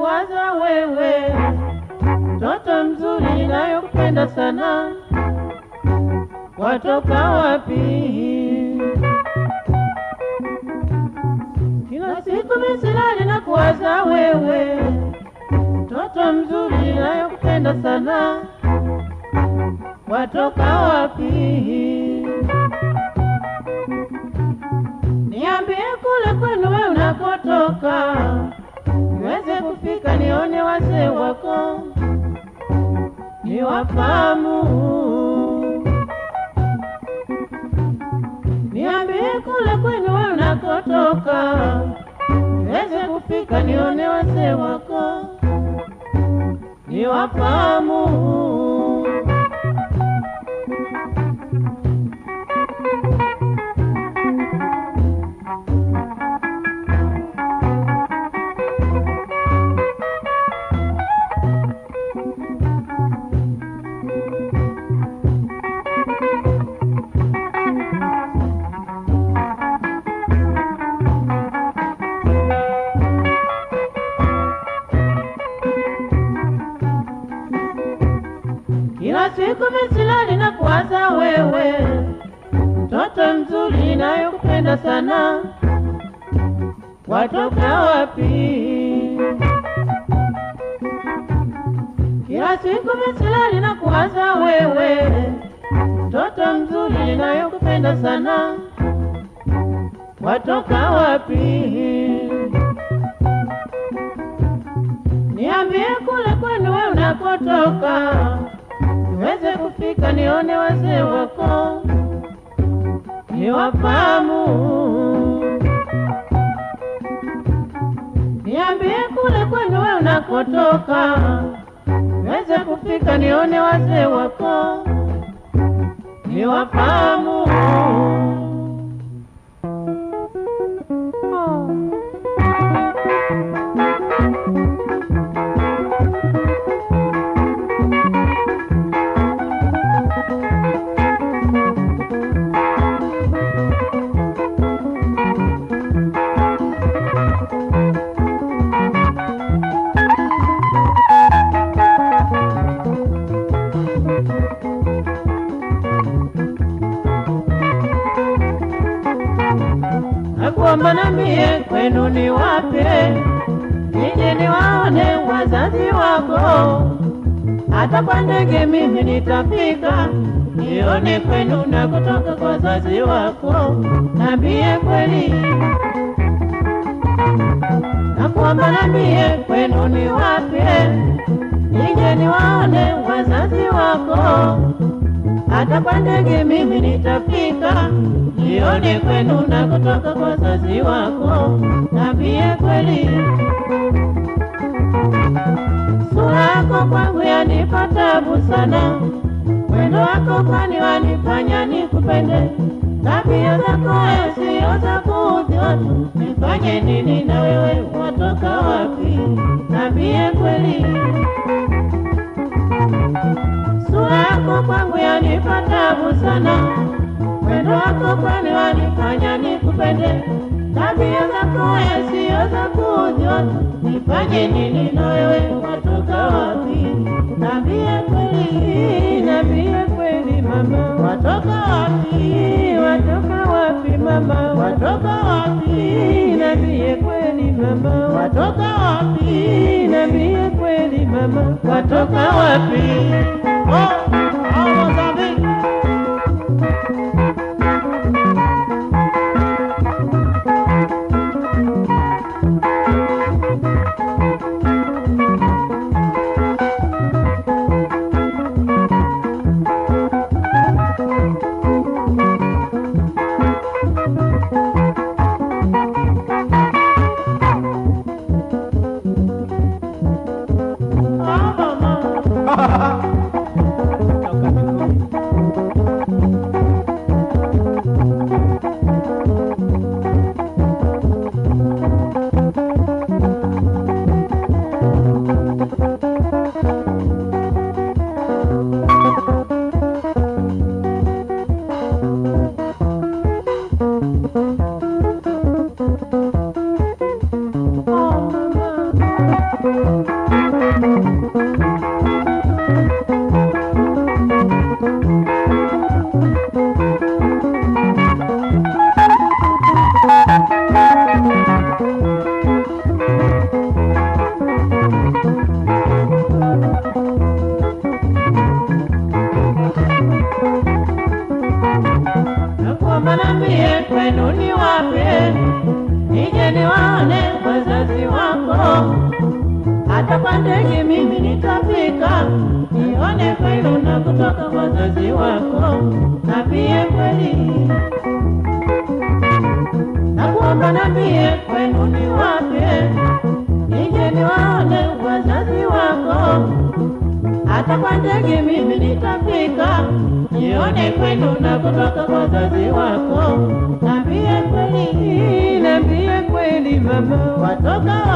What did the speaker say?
kuwaza wewe, mtoto mzuri nayokupenda sana, watoka wapi? Kila siku misilali na kuwaza wewe, mtoto mzuri nayokupenda sana, watoka wapi? Niambie kule kwenu wewe nione wazee wako, niwafahamu. Niambie kule kwenu wewe unakotoka, niweze kufika nione wazee wako, ni Kila siku silali na kuwaza wewe, mtoto mzuri inayokupenda sana, watoka wapi? Kila siku misilali na kuwaza wewe, mtoto mzuri inayokupenda sana, watoka wapi? Niambie kule kwenu wewe unakotoka, kufika nione wazee wako, niwafahamu. Niambie kule kwenu wewe unakotoka, niweze kufika nione wazee wako, niwafahamu. Nakuomba na mie kwenu ni wape nije niwaone wazazi wako, hata kwa ndege mimi nitafika. Nione kwenu na kutoka kwa wazazi wako, nambie kweli. Nakuomba na mie kwenu ni wape nije niwaone wazazi wako hata kwa ndege mimi nitafika. Nione kwenu na kutoka kwa wazazi wako, nambie kweli. Sura yako kwangu yanipa tabu sana, mwendo wako kwani wanifanya nikupende, tabia zako sio za kuudhi watu, nifanye nini na wewe? Watoka wapi? Nambie kweli sura yako kwangu yanipa tabu sana, wendo wako kwani wanifanya nikupende, tabia zako sio za kuudhi watu, nifanye nini na wewe watoka wapi? Nambie kweli, nambie kweli mama, watoka wapi? Watoka wapi mama, watoka wapi? Niambie kweli mama, watoka wapi? Niambie kweli mama, watoka wapi? Oh! niwaambie, nije niwaone wazazi wako, hata kwa ndege mimi nitafika, nione kweli unakotoka wazazi wako, na pia kweli. Nakuomba, na pia kwenu niwaambie, nije niwaone wazazi wako. Hata kwa ndege mimi nitafika, nione kwenu nakotoka wazazi wako. Watoka